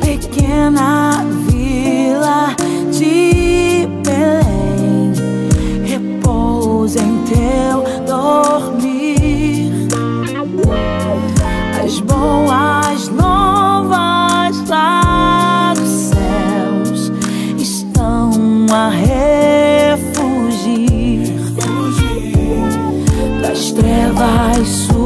Pequena vila de Belém repousa em teu. a refugir das trevas suas.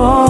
하고